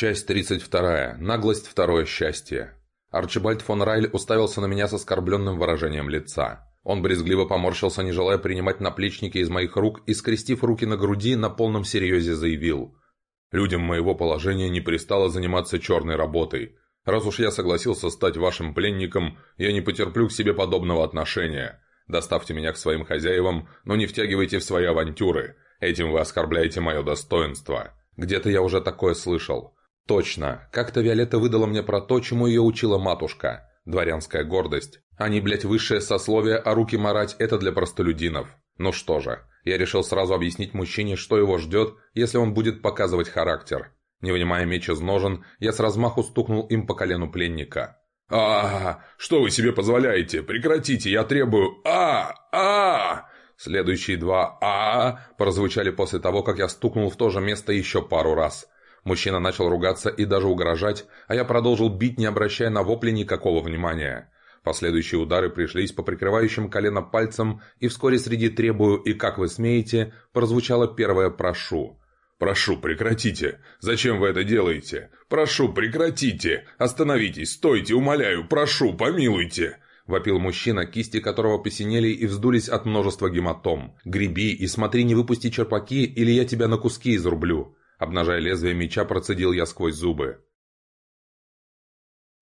Часть 32. Наглость второе счастье. Арчибальд фон Райль уставился на меня с оскорбленным выражением лица. Он брезгливо поморщился, не желая принимать наплечники из моих рук, и, скрестив руки на груди, на полном серьезе заявил. «Людям моего положения не пристало заниматься черной работой. Раз уж я согласился стать вашим пленником, я не потерплю к себе подобного отношения. Доставьте меня к своим хозяевам, но не втягивайте в свои авантюры. Этим вы оскорбляете мое достоинство. Где-то я уже такое слышал. Точно. Как-то Виолетта выдала мне про то, чему ее учила матушка. Дворянская гордость. Они, блядь, высшее сословие, а руки марать – это для простолюдинов. Ну что же, я решил сразу объяснить мужчине, что его ждет, если он будет показывать характер. Не вынимая меч из ножен, я с размаху стукнул им по колену пленника. а, -а, -а Что вы себе позволяете? Прекратите, я требую... а а Следующие два а, -а прозвучали после того, как я стукнул в то же место еще пару раз. Мужчина начал ругаться и даже угрожать, а я продолжил бить, не обращая на вопли никакого внимания. Последующие удары пришлись по прикрывающим колено пальцам, и вскоре среди «требую» и «как вы смеете» прозвучало первое «прошу». «Прошу, прекратите! Зачем вы это делаете? Прошу, прекратите! Остановитесь! Стойте, умоляю! Прошу, помилуйте!» Вопил мужчина, кисти которого посинели и вздулись от множества гематом. «Греби и смотри, не выпусти черпаки, или я тебя на куски изрублю!» Обнажая лезвие меча, процедил я сквозь зубы.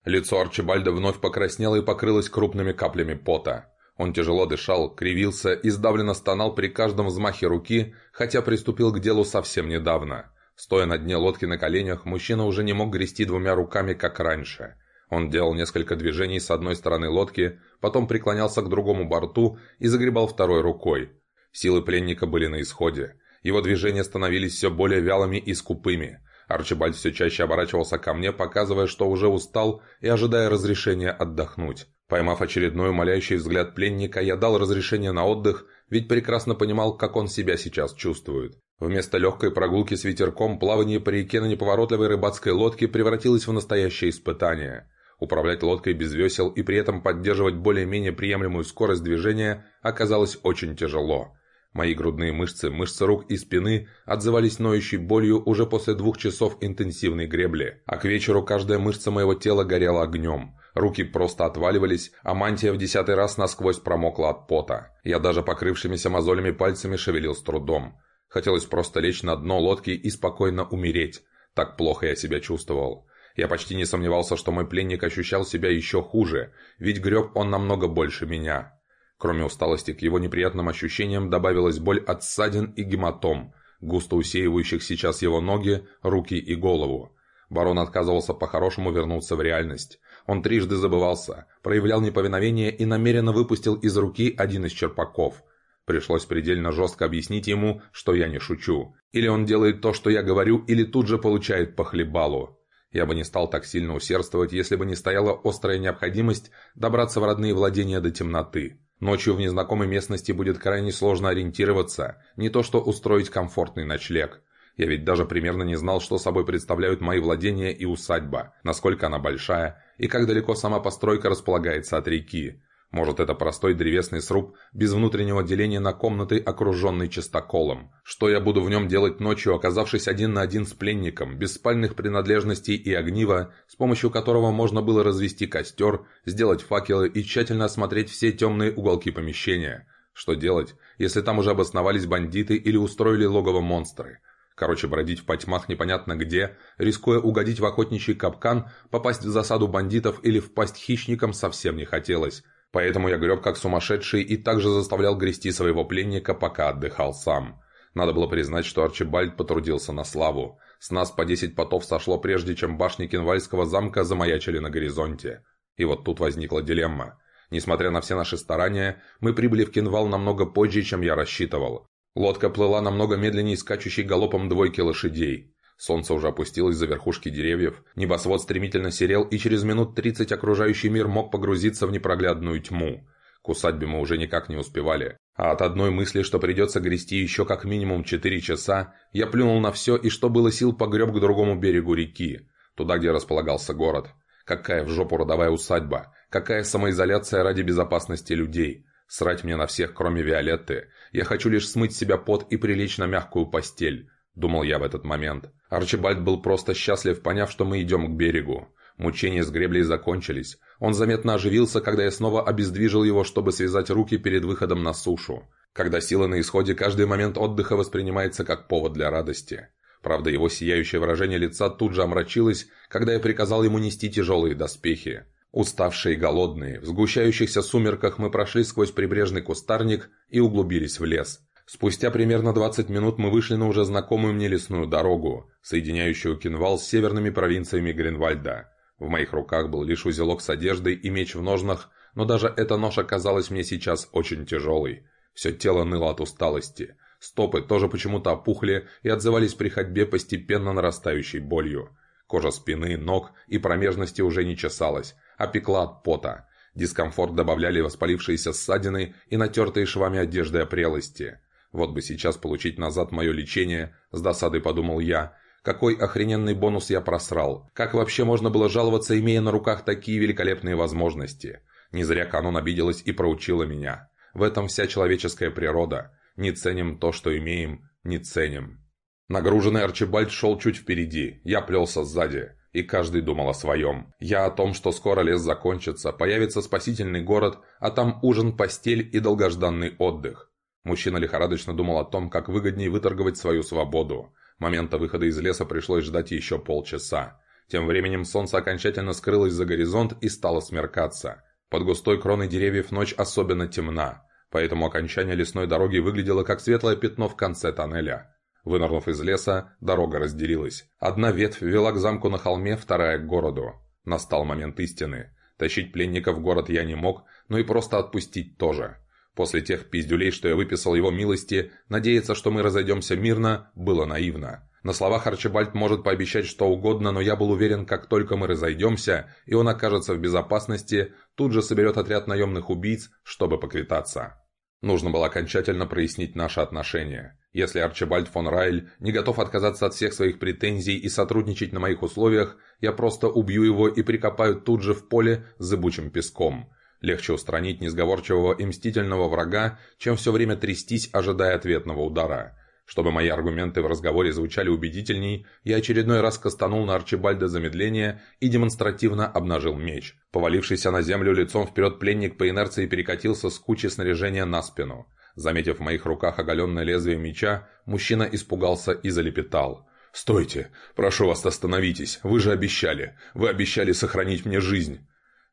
Лицо Арчибальда вновь покраснело и покрылось крупными каплями пота. Он тяжело дышал, кривился и сдавленно стонал при каждом взмахе руки, хотя приступил к делу совсем недавно. Стоя на дне лодки на коленях, мужчина уже не мог грести двумя руками, как раньше. Он делал несколько движений с одной стороны лодки, потом преклонялся к другому борту и загребал второй рукой. Силы пленника были на исходе. Его движения становились все более вялыми и скупыми. Арчибальд все чаще оборачивался ко мне, показывая, что уже устал и ожидая разрешения отдохнуть. Поймав очередной умоляющий взгляд пленника, я дал разрешение на отдых, ведь прекрасно понимал, как он себя сейчас чувствует. Вместо легкой прогулки с ветерком, плавание по реке на неповоротливой рыбацкой лодке превратилось в настоящее испытание. Управлять лодкой без весел и при этом поддерживать более-менее приемлемую скорость движения оказалось очень тяжело. Мои грудные мышцы, мышцы рук и спины отзывались ноющей болью уже после двух часов интенсивной гребли, а к вечеру каждая мышца моего тела горела огнем. Руки просто отваливались, а мантия в десятый раз насквозь промокла от пота. Я даже покрывшимися мозолями пальцами шевелил с трудом. Хотелось просто лечь на дно лодки и спокойно умереть. Так плохо я себя чувствовал. Я почти не сомневался, что мой пленник ощущал себя еще хуже, ведь греб он намного больше меня. Кроме усталости, к его неприятным ощущениям добавилась боль от ссадин и гематом, густо усеивающих сейчас его ноги, руки и голову. Барон отказывался по-хорошему вернуться в реальность. Он трижды забывался, проявлял неповиновение и намеренно выпустил из руки один из черпаков. Пришлось предельно жестко объяснить ему, что я не шучу. Или он делает то, что я говорю, или тут же получает по хлебалу. Я бы не стал так сильно усердствовать, если бы не стояла острая необходимость добраться в родные владения до темноты. Ночью в незнакомой местности будет крайне сложно ориентироваться, не то что устроить комфортный ночлег. Я ведь даже примерно не знал, что собой представляют мои владения и усадьба, насколько она большая и как далеко сама постройка располагается от реки. Может, это простой древесный сруб без внутреннего деления на комнаты, окруженный частоколом. Что я буду в нем делать ночью, оказавшись один на один с пленником, без спальных принадлежностей и огнива, с помощью которого можно было развести костер, сделать факелы и тщательно осмотреть все темные уголки помещения? Что делать, если там уже обосновались бандиты или устроили логово монстры? Короче, бродить в потьмах непонятно где, рискуя угодить в охотничий капкан, попасть в засаду бандитов или впасть хищникам совсем не хотелось. Поэтому я греб как сумасшедший и также заставлял грести своего пленника, пока отдыхал сам. Надо было признать, что Арчибальд потрудился на славу. С нас по десять потов сошло, прежде чем башни Кенвальского замка замаячили на горизонте. И вот тут возникла дилемма. Несмотря на все наши старания, мы прибыли в Кенвал намного позже, чем я рассчитывал. Лодка плыла намного медленнее скачущей галопом двойки лошадей. Солнце уже опустилось за верхушки деревьев, небосвод стремительно серел, и через минут тридцать окружающий мир мог погрузиться в непроглядную тьму. К усадьбе мы уже никак не успевали. А от одной мысли, что придется грести еще как минимум четыре часа, я плюнул на все и что было сил погреб к другому берегу реки, туда, где располагался город. Какая в жопу родовая усадьба? Какая самоизоляция ради безопасности людей? Срать мне на всех, кроме Виолетты. Я хочу лишь смыть себя пот и прилечь на мягкую постель. Думал я в этот момент. Арчибальд был просто счастлив, поняв, что мы идем к берегу. Мучения с греблей закончились. Он заметно оживился, когда я снова обездвижил его, чтобы связать руки перед выходом на сушу. Когда сила на исходе, каждый момент отдыха воспринимается как повод для радости. Правда, его сияющее выражение лица тут же омрачилось, когда я приказал ему нести тяжелые доспехи. Уставшие и голодные, в сгущающихся сумерках мы прошли сквозь прибрежный кустарник и углубились в лес. Спустя примерно 20 минут мы вышли на уже знакомую мне лесную дорогу, соединяющую Кинвал с северными провинциями Гринвальда. В моих руках был лишь узелок с одеждой и меч в ножнах, но даже эта ноша казалась мне сейчас очень тяжелой. Все тело ныло от усталости. Стопы тоже почему-то опухли и отзывались при ходьбе постепенно нарастающей болью. Кожа спины, ног и промежности уже не чесалась, а пекла от пота. Дискомфорт добавляли воспалившиеся ссадины и натертые швами одежды опрелости. Вот бы сейчас получить назад мое лечение, с досадой подумал я. Какой охрененный бонус я просрал. Как вообще можно было жаловаться, имея на руках такие великолепные возможности? Не зря канон обиделась и проучила меня. В этом вся человеческая природа. Не ценим то, что имеем, не ценим. Нагруженный Арчибальд шел чуть впереди, я плелся сзади, и каждый думал о своем. Я о том, что скоро лес закончится, появится спасительный город, а там ужин, постель и долгожданный отдых. Мужчина лихорадочно думал о том, как выгоднее выторговать свою свободу. Момента выхода из леса пришлось ждать еще полчаса. Тем временем солнце окончательно скрылось за горизонт и стало смеркаться. Под густой кроной деревьев ночь особенно темна, поэтому окончание лесной дороги выглядело как светлое пятно в конце тоннеля. Вынырнув из леса, дорога разделилась. Одна ветвь вела к замку на холме, вторая к городу. Настал момент истины. Тащить пленника в город я не мог, но и просто отпустить тоже. После тех пиздюлей, что я выписал его милости, надеяться, что мы разойдемся мирно, было наивно. На словах Арчибальд может пообещать что угодно, но я был уверен, как только мы разойдемся, и он окажется в безопасности, тут же соберет отряд наемных убийц, чтобы поквитаться. Нужно было окончательно прояснить наши отношения. Если Арчибальд фон Райль не готов отказаться от всех своих претензий и сотрудничать на моих условиях, я просто убью его и прикопаю тут же в поле с зыбучим песком. Легче устранить несговорчивого и мстительного врага, чем все время трястись, ожидая ответного удара. Чтобы мои аргументы в разговоре звучали убедительней, я очередной раз кастанул на Арчибальда замедление и демонстративно обнажил меч. Повалившийся на землю лицом вперед пленник по инерции перекатился с кучи снаряжения на спину. Заметив в моих руках оголенное лезвие меча, мужчина испугался и залепетал. «Стойте! Прошу вас, остановитесь! Вы же обещали! Вы обещали сохранить мне жизнь!»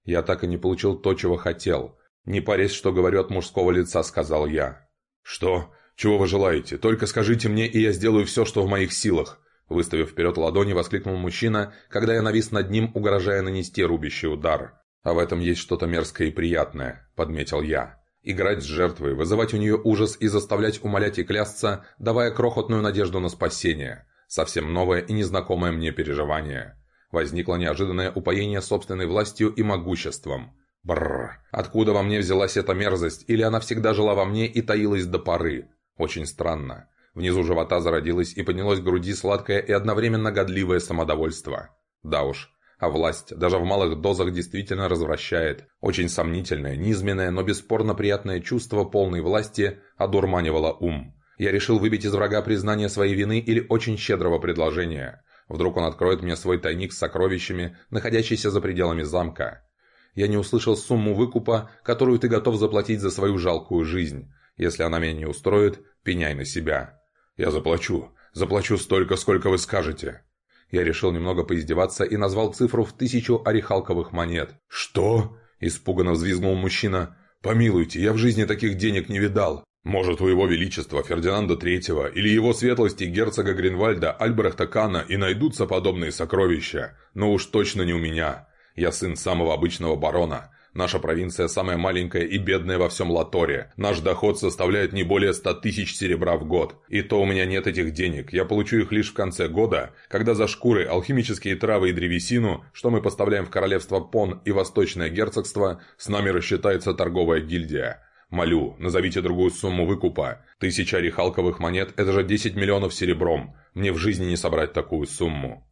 Я так и не получил то, чего хотел. «Не парясь, что говорю от мужского лица», — сказал я. «Что? «Чего вы желаете? Только скажите мне, и я сделаю все, что в моих силах!» Выставив вперед ладони, воскликнул мужчина, когда я навис над ним, угрожая нанести рубящий удар. «А в этом есть что-то мерзкое и приятное», — подметил я. Играть с жертвой, вызывать у нее ужас и заставлять умолять и клясться, давая крохотную надежду на спасение. Совсем новое и незнакомое мне переживание. Возникло неожиданное упоение собственной властью и могуществом. Бррр. Откуда во мне взялась эта мерзость? Или она всегда жила во мне и таилась до поры? Очень странно. Внизу живота зародилось и поднялось к груди сладкое и одновременно годливое самодовольство. Да уж, а власть даже в малых дозах действительно развращает. Очень сомнительное, низменное, но бесспорно приятное чувство полной власти одурманивало ум. Я решил выбить из врага признание своей вины или очень щедрого предложения. Вдруг он откроет мне свой тайник с сокровищами, находящийся за пределами замка. Я не услышал сумму выкупа, которую ты готов заплатить за свою жалкую жизнь. Если она меня не устроит, пеняй на себя. Я заплачу. Заплачу столько, сколько вы скажете. Я решил немного поиздеваться и назвал цифру в тысячу орехалковых монет. «Что?» – испуганно взвизгнул мужчина. «Помилуйте, я в жизни таких денег не видал. Может, у его величества Фердинанда Третьего или его светлости герцога Гринвальда Альбрехта Кана и найдутся подобные сокровища, но уж точно не у меня. Я сын самого обычного барона, Наша провинция самая маленькая и бедная во всем Латоре. Наш доход составляет не более 100 тысяч серебра в год. И то у меня нет этих денег. Я получу их лишь в конце года, когда за шкуры, алхимические травы и древесину, что мы поставляем в королевство Пон и Восточное герцогство, с нами рассчитается торговая гильдия. Молю, назовите другую сумму выкупа. Тысяча рехалковых монет – это же 10 миллионов серебром. Мне в жизни не собрать такую сумму.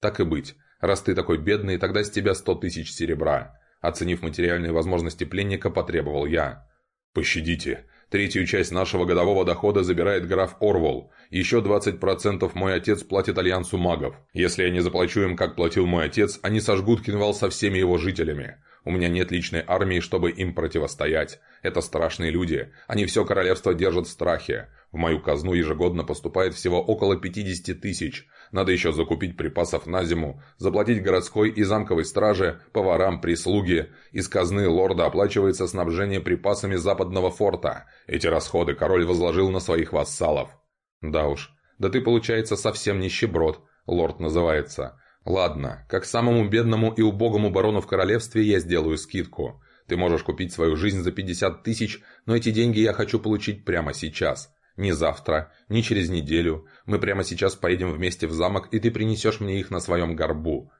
Так и быть. Раз ты такой бедный, тогда с тебя 100 тысяч серебра. Оценив материальные возможности пленника, потребовал я. «Пощадите. Третью часть нашего годового дохода забирает граф Орвол. Еще 20% мой отец платит Альянсу магов. Если я не заплачу им, как платил мой отец, они сожгут Кинвал со всеми его жителями. У меня нет личной армии, чтобы им противостоять. Это страшные люди. Они все королевство держат в страхе. В мою казну ежегодно поступает всего около 50 тысяч. Надо еще закупить припасов на зиму, заплатить городской и замковой страже, поварам, прислуге. Из казны лорда оплачивается снабжение припасами западного форта. Эти расходы король возложил на своих вассалов. Да уж, да ты, получается, совсем нищеброд, лорд называется. «Ладно, как самому бедному и убогому барону в королевстве я сделаю скидку. Ты можешь купить свою жизнь за 50 тысяч, но эти деньги я хочу получить прямо сейчас. Не завтра, не через неделю. Мы прямо сейчас поедем вместе в замок, и ты принесешь мне их на своем горбу».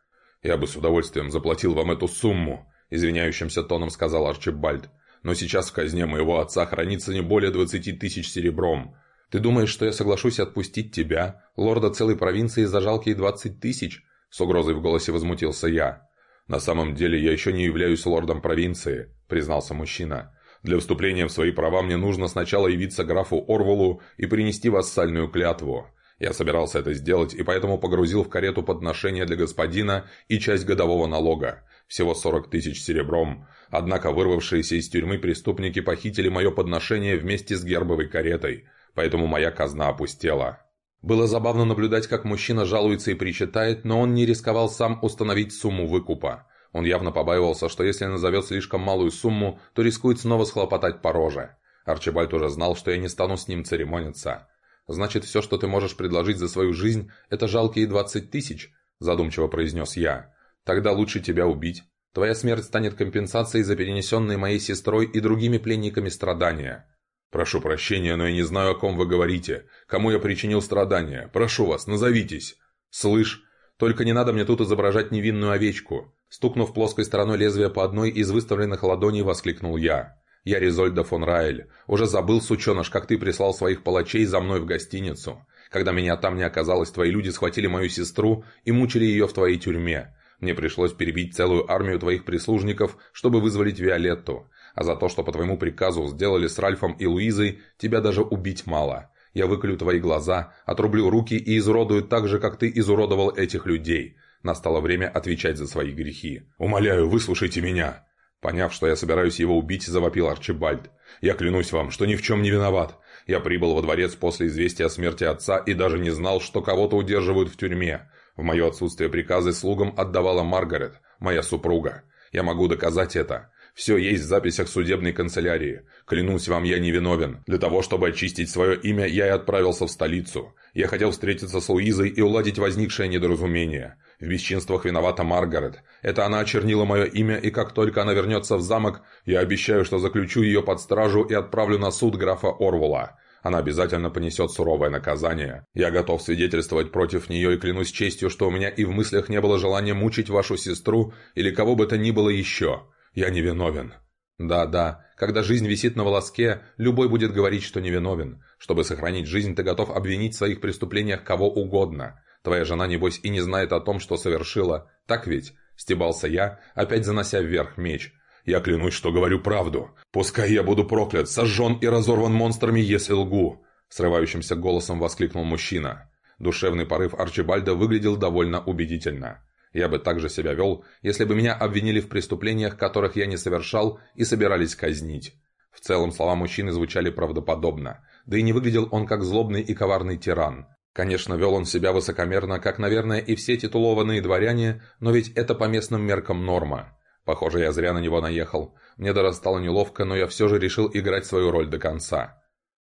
«Я бы с удовольствием заплатил вам эту сумму», – извиняющимся тоном сказал Арчибальд. «Но сейчас в казне моего отца хранится не более 20 тысяч серебром». «Ты думаешь, что я соглашусь отпустить тебя, лорда целой провинции, за жалкие 20 тысяч?» С угрозой в голосе возмутился я. «На самом деле я еще не являюсь лордом провинции», – признался мужчина. «Для вступления в свои права мне нужно сначала явиться графу Орволу и принести вассальную клятву. Я собирался это сделать и поэтому погрузил в карету подношения для господина и часть годового налога. Всего 40 тысяч серебром. Однако вырвавшиеся из тюрьмы преступники похитили мое подношение вместе с гербовой каретой, поэтому моя казна опустела. Было забавно наблюдать, как мужчина жалуется и причитает, но он не рисковал сам установить сумму выкупа. Он явно побаивался, что если назовет слишком малую сумму, то рискует снова схлопотать по роже. Арчибальд уже знал, что я не стану с ним церемониться. «Значит, все, что ты можешь предложить за свою жизнь, это жалкие двадцать тысяч?» – задумчиво произнес я. «Тогда лучше тебя убить. Твоя смерть станет компенсацией за перенесенные моей сестрой и другими пленниками страдания. «Прошу прощения, но я не знаю, о ком вы говорите. Кому я причинил страдания? Прошу вас, назовитесь!» «Слышь, только не надо мне тут изображать невинную овечку!» Стукнув плоской стороной лезвия по одной из выставленных ладоней, воскликнул я. «Я Резольда фон Райль. Уже забыл, сученыш, как ты прислал своих палачей за мной в гостиницу. Когда меня там не оказалось, твои люди схватили мою сестру и мучили ее в твоей тюрьме. Мне пришлось перебить целую армию твоих прислужников, чтобы вызволить Виолетту. А за то, что по твоему приказу сделали с Ральфом и Луизой, тебя даже убить мало. Я выколю твои глаза, отрублю руки и изуродую так же, как ты изуродовал этих людей. Настало время отвечать за свои грехи. Умоляю, выслушайте меня!» Поняв, что я собираюсь его убить, завопил Арчибальд. «Я клянусь вам, что ни в чем не виноват. Я прибыл во дворец после известия о смерти отца и даже не знал, что кого-то удерживают в тюрьме. В мое отсутствие приказы слугам отдавала Маргарет, моя супруга. Я могу доказать это. Все есть в записях судебной канцелярии. Клянусь вам, я не виновен. Для того, чтобы очистить свое имя, я и отправился в столицу. Я хотел встретиться с Луизой и уладить возникшее недоразумение. В бесчинствах виновата Маргарет. Это она очернила мое имя, и как только она вернется в замок, я обещаю, что заключу ее под стражу и отправлю на суд графа Орвула. Она обязательно понесет суровое наказание. Я готов свидетельствовать против нее и клянусь честью, что у меня и в мыслях не было желания мучить вашу сестру или кого бы то ни было еще. Я невиновен». «Да-да, когда жизнь висит на волоске, любой будет говорить, что невиновен. Чтобы сохранить жизнь, ты готов обвинить в своих преступлениях кого угодно. Твоя жена, небось, и не знает о том, что совершила. Так ведь?» – стебался я, опять занося вверх меч. «Я клянусь, что говорю правду. Пускай я буду проклят, сожжен и разорван монстрами, если лгу!» – срывающимся голосом воскликнул мужчина. Душевный порыв Арчибальда выглядел довольно убедительно. Я бы также себя вел, если бы меня обвинили в преступлениях, которых я не совершал, и собирались казнить. В целом слова мужчины звучали правдоподобно, да и не выглядел он как злобный и коварный тиран. Конечно, вел он себя высокомерно, как, наверное, и все титулованные дворяне, но ведь это по местным меркам норма. Похоже, я зря на него наехал. Мне даже стало неловко, но я все же решил играть свою роль до конца.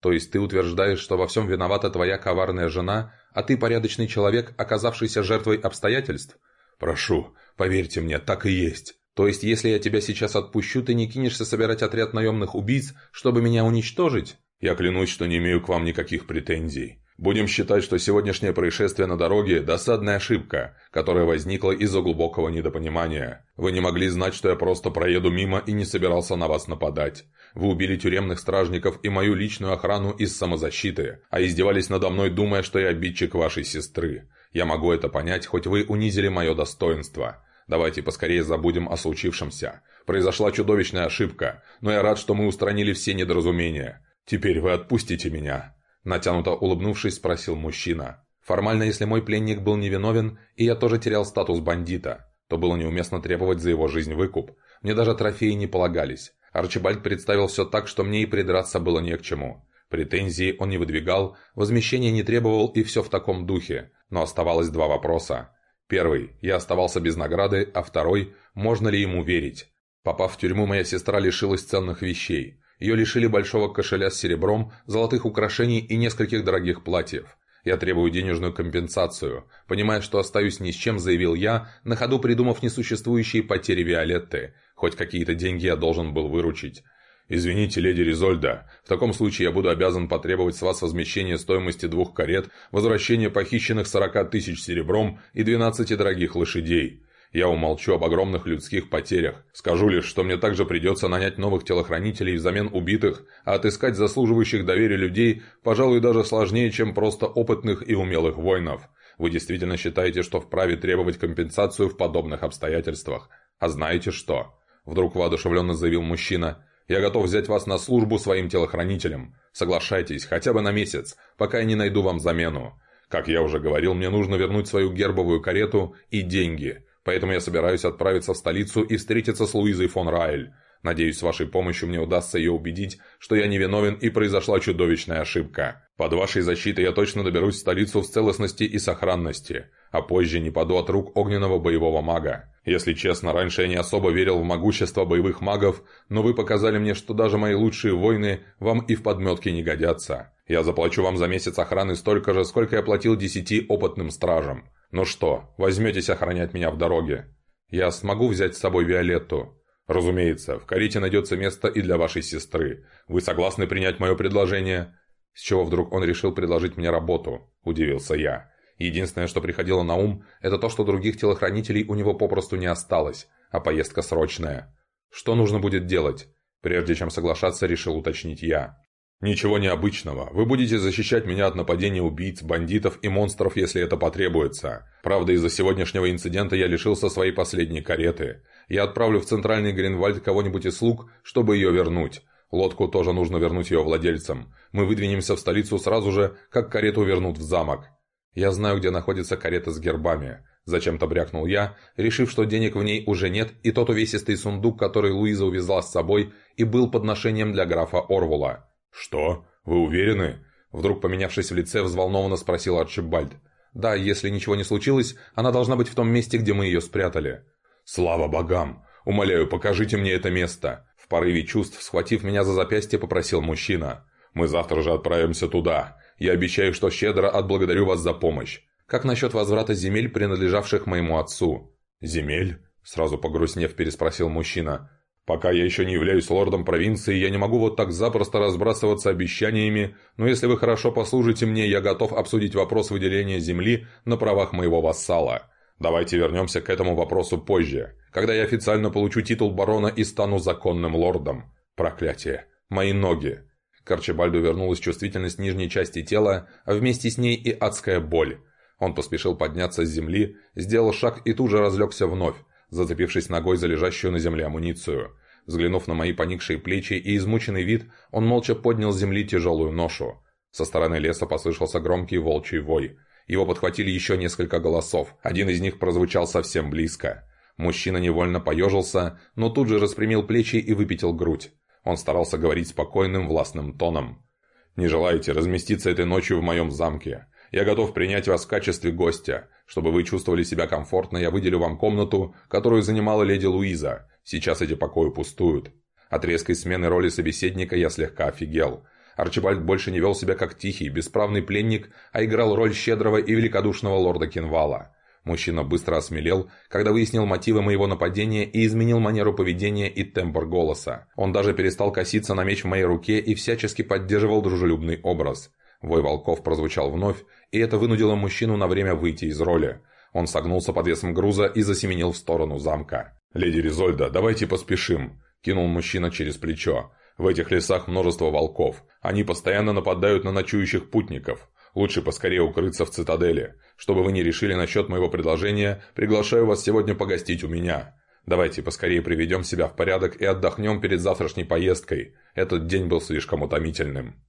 То есть ты утверждаешь, что во всем виновата твоя коварная жена, а ты порядочный человек, оказавшийся жертвой обстоятельств? «Прошу, поверьте мне, так и есть. То есть, если я тебя сейчас отпущу, ты не кинешься собирать отряд наемных убийц, чтобы меня уничтожить?» «Я клянусь, что не имею к вам никаких претензий. Будем считать, что сегодняшнее происшествие на дороге – досадная ошибка, которая возникла из-за глубокого недопонимания. Вы не могли знать, что я просто проеду мимо и не собирался на вас нападать. Вы убили тюремных стражников и мою личную охрану из самозащиты, а издевались надо мной, думая, что я обидчик вашей сестры. Я могу это понять, хоть вы унизили мое достоинство. Давайте поскорее забудем о случившемся. Произошла чудовищная ошибка, но я рад, что мы устранили все недоразумения. «Теперь вы отпустите меня?» Натянуто улыбнувшись, спросил мужчина. Формально, если мой пленник был невиновен, и я тоже терял статус бандита, то было неуместно требовать за его жизнь выкуп. Мне даже трофеи не полагались. Арчибальд представил все так, что мне и придраться было не к чему. Претензии он не выдвигал, возмещения не требовал и все в таком духе. Но оставалось два вопроса. Первый – я оставался без награды, а второй – можно ли ему верить? Попав в тюрьму, моя сестра лишилась ценных вещей. Ее лишили большого кошеля с серебром, золотых украшений и нескольких дорогих платьев. Я требую денежную компенсацию. Понимая, что остаюсь ни с чем, заявил я, на ходу придумав несуществующие потери Виолетты. Хоть какие-то деньги я должен был выручить. «Извините, леди Ризольда, в таком случае я буду обязан потребовать с вас возмещения стоимости двух карет, возвращения похищенных 40 тысяч серебром и 12 дорогих лошадей. Я умолчу об огромных людских потерях. Скажу лишь, что мне также придется нанять новых телохранителей взамен убитых, а отыскать заслуживающих доверия людей, пожалуй, даже сложнее, чем просто опытных и умелых воинов. Вы действительно считаете, что вправе требовать компенсацию в подобных обстоятельствах? А знаете что?» Вдруг воодушевленно заявил мужчина – я готов взять вас на службу своим телохранителем. Соглашайтесь, хотя бы на месяц, пока я не найду вам замену. Как я уже говорил, мне нужно вернуть свою гербовую карету и деньги, поэтому я собираюсь отправиться в столицу и встретиться с Луизой фон Райль. Надеюсь, с вашей помощью мне удастся ее убедить, что я невиновен и произошла чудовищная ошибка. Под вашей защитой я точно доберусь в столицу в целостности и сохранности, а позже не паду от рук огненного боевого мага. Если честно, раньше я не особо верил в могущество боевых магов, но вы показали мне, что даже мои лучшие воины вам и в подметке не годятся. Я заплачу вам за месяц охраны столько же, сколько я платил десяти опытным стражам. Ну что, возьметесь охранять меня в дороге? Я смогу взять с собой Виолетту?» «Разумеется, в карете найдется место и для вашей сестры. Вы согласны принять мое предложение?» С чего вдруг он решил предложить мне работу? Удивился я. Единственное, что приходило на ум, это то, что других телохранителей у него попросту не осталось, а поездка срочная. Что нужно будет делать? Прежде чем соглашаться, решил уточнить я. «Ничего необычного. Вы будете защищать меня от нападения убийц, бандитов и монстров, если это потребуется. Правда, из-за сегодняшнего инцидента я лишился своей последней кареты. Я отправлю в центральный Гринвальд кого-нибудь из слуг, чтобы ее вернуть. Лодку тоже нужно вернуть ее владельцам. Мы выдвинемся в столицу сразу же, как карету вернут в замок. Я знаю, где находится карета с гербами. Зачем-то брякнул я, решив, что денег в ней уже нет, и тот увесистый сундук, который Луиза увезла с собой, и был подношением для графа Орвула. «Что? Вы уверены?» Вдруг поменявшись в лице, взволнованно спросил Арчибальд. «Да, если ничего не случилось, она должна быть в том месте, где мы ее спрятали». «Слава богам! Умоляю, покажите мне это место!» В порыве чувств, схватив меня за запястье, попросил мужчина. «Мы завтра же отправимся туда. Я обещаю, что щедро отблагодарю вас за помощь. Как насчет возврата земель, принадлежавших моему отцу?» «Земель?» Сразу погрустнев, переспросил мужчина. «Пока я еще не являюсь лордом провинции, я не могу вот так запросто разбрасываться обещаниями, но если вы хорошо послужите мне, я готов обсудить вопрос выделения земли на правах моего вассала. Давайте вернемся к этому вопросу позже, когда я официально получу титул барона и стану законным лордом. Проклятие. Мои ноги. К Арчибальду вернулась чувствительность нижней части тела, а вместе с ней и адская боль. Он поспешил подняться с земли, сделал шаг и тут же разлегся вновь, зацепившись ногой за лежащую на земле амуницию. Взглянув на мои поникшие плечи и измученный вид, он молча поднял с земли тяжелую ношу. Со стороны леса послышался громкий волчий вой. Его подхватили еще несколько голосов. Один из них прозвучал совсем близко. Мужчина невольно поежился, но тут же распрямил плечи и выпятил грудь. Он старался говорить спокойным, властным тоном. «Не желаете разместиться этой ночью в моем замке? Я готов принять вас в качестве гостя. Чтобы вы чувствовали себя комфортно, я выделю вам комнату, которую занимала леди Луиза. Сейчас эти покои пустуют». От резкой смены роли собеседника я слегка офигел. Арчибальд больше не вел себя как тихий, бесправный пленник, а играл роль щедрого и великодушного лорда Кинвала. Мужчина быстро осмелел, когда выяснил мотивы моего нападения и изменил манеру поведения и тембр голоса. Он даже перестал коситься на меч в моей руке и всячески поддерживал дружелюбный образ. Вой волков прозвучал вновь, и это вынудило мужчину на время выйти из роли. Он согнулся под весом груза и засеменил в сторону замка. «Леди Ризольда, давайте поспешим», – кинул мужчина через плечо. В этих лесах множество волков. Они постоянно нападают на ночующих путников. Лучше поскорее укрыться в цитадели. Чтобы вы не решили насчет моего предложения, приглашаю вас сегодня погостить у меня. Давайте поскорее приведем себя в порядок и отдохнем перед завтрашней поездкой. Этот день был слишком утомительным».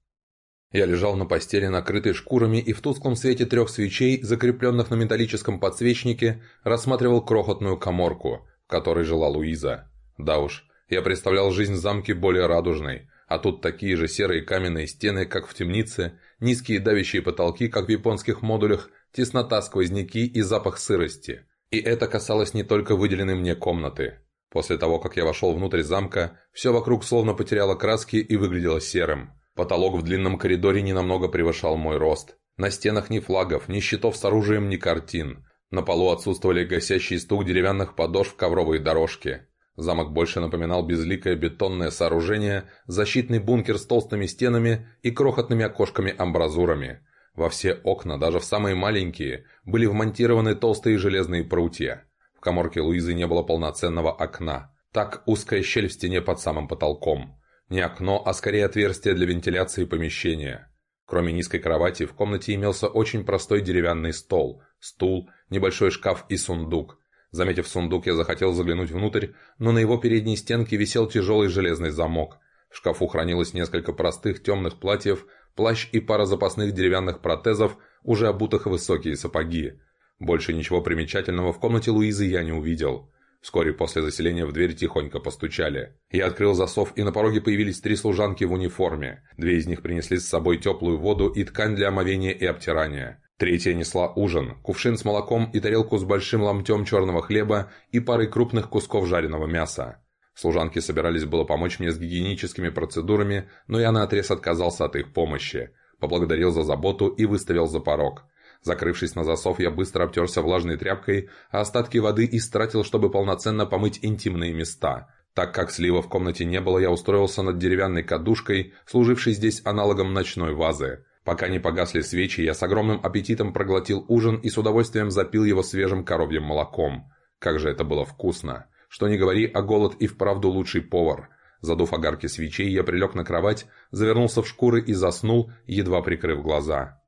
Я лежал на постели, накрытой шкурами, и в тусклом свете трех свечей, закрепленных на металлическом подсвечнике, рассматривал крохотную коморку, в которой жила Луиза. Да уж, я представлял жизнь в замке более радужной, а тут такие же серые каменные стены, как в темнице, низкие давящие потолки, как в японских модулях, теснота, сквозняки и запах сырости. И это касалось не только выделенной мне комнаты. После того, как я вошел внутрь замка, все вокруг словно потеряло краски и выглядело серым. Потолок в длинном коридоре ненамного превышал мой рост. На стенах ни флагов, ни щитов с оружием, ни картин. На полу отсутствовали гасящий стук деревянных подошв ковровые дорожки. Замок больше напоминал безликое бетонное сооружение, защитный бункер с толстыми стенами и крохотными окошками-амбразурами. Во все окна, даже в самые маленькие, были вмонтированы толстые железные прутья. В коморке Луизы не было полноценного окна. Так узкая щель в стене под самым потолком. Не окно, а скорее отверстие для вентиляции помещения. Кроме низкой кровати, в комнате имелся очень простой деревянный стол, стул, небольшой шкаф и сундук. Заметив сундук, я захотел заглянуть внутрь, но на его передней стенке висел тяжелый железный замок. В шкафу хранилось несколько простых темных платьев, плащ и пара запасных деревянных протезов, уже обутых в высокие сапоги. Больше ничего примечательного в комнате Луизы я не увидел. Вскоре после заселения в дверь тихонько постучали. Я открыл засов, и на пороге появились три служанки в униформе. Две из них принесли с собой теплую воду и ткань для омовения и обтирания. Третья несла ужин, кувшин с молоком и тарелку с большим ломтем черного хлеба и парой крупных кусков жареного мяса. Служанки собирались было помочь мне с гигиеническими процедурами, но я наотрез отказался от их помощи. Поблагодарил за заботу и выставил за порог. Закрывшись на засов, я быстро обтерся влажной тряпкой, а остатки воды истратил, чтобы полноценно помыть интимные места. Так как слива в комнате не было, я устроился над деревянной кадушкой, служившей здесь аналогом ночной вазы. Пока не погасли свечи, я с огромным аппетитом проглотил ужин и с удовольствием запил его свежим коровьим молоком. Как же это было вкусно! Что не говори, а голод и вправду лучший повар. Задув огарки свечей, я прилег на кровать, завернулся в шкуры и заснул, едва прикрыв глаза.